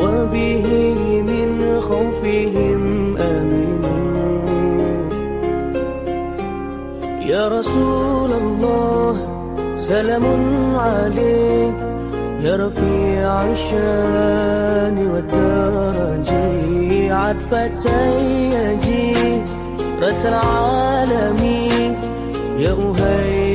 وبه من خوفهم أمنوا. يا رسول الله سلام عليك. يا رفيع الشان والدرج عطفة يجي رت العالمين. يا أهيل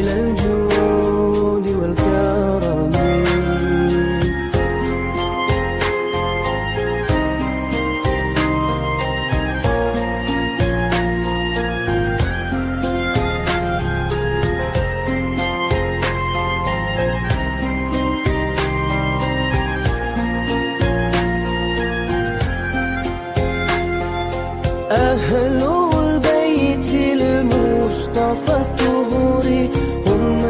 أهل البيت المصطفى هم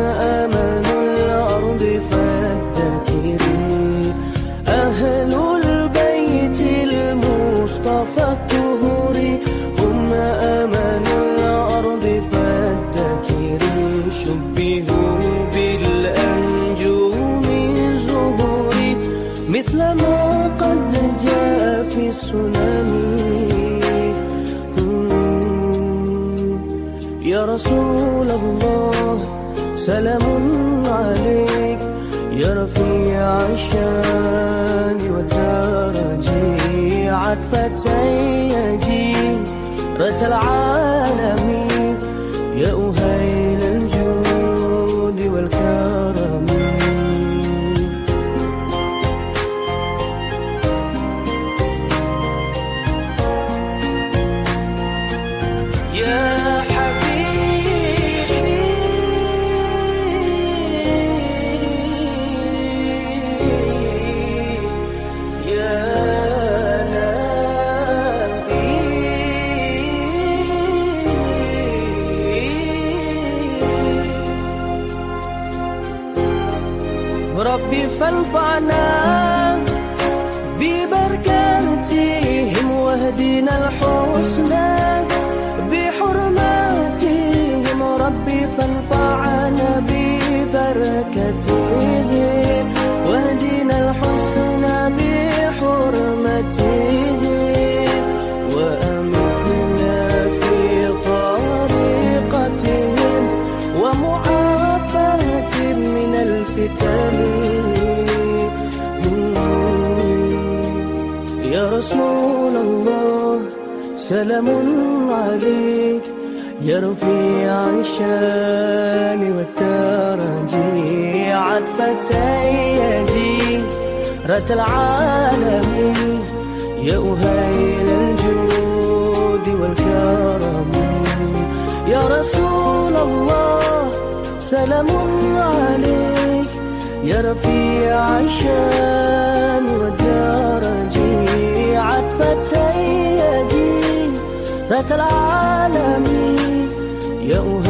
الأرض أهل البيت المصطفى هم الأرض شبهوا بالأنجوم مثل ما قد جاء في السنن. رسول الله سلام عليك. يا رفيع الشان والدرج عطفة يجي رت العالمين. يا أهيل ربي فانفعنا ببركاتهم واهدنا الحسنى بحرماتهم. ربي فانفعنا واهدنا الحسنى يا رسول الله سلام عليك. يا رفيع الشان والترجي عطفة يجي رت العالمين يا أهيل الجود والكرم. يا رسول الله سلام عليك. يا رفيع الشان والدرج عطفة يجي رت العالمين. يا أهيل